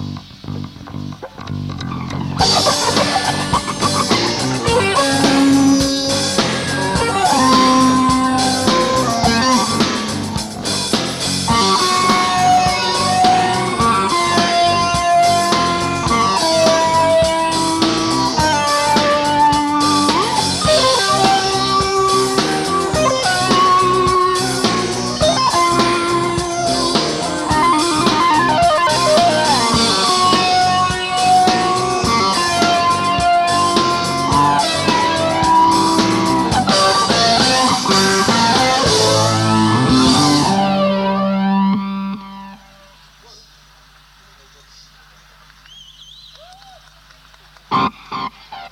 you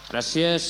Gràcies.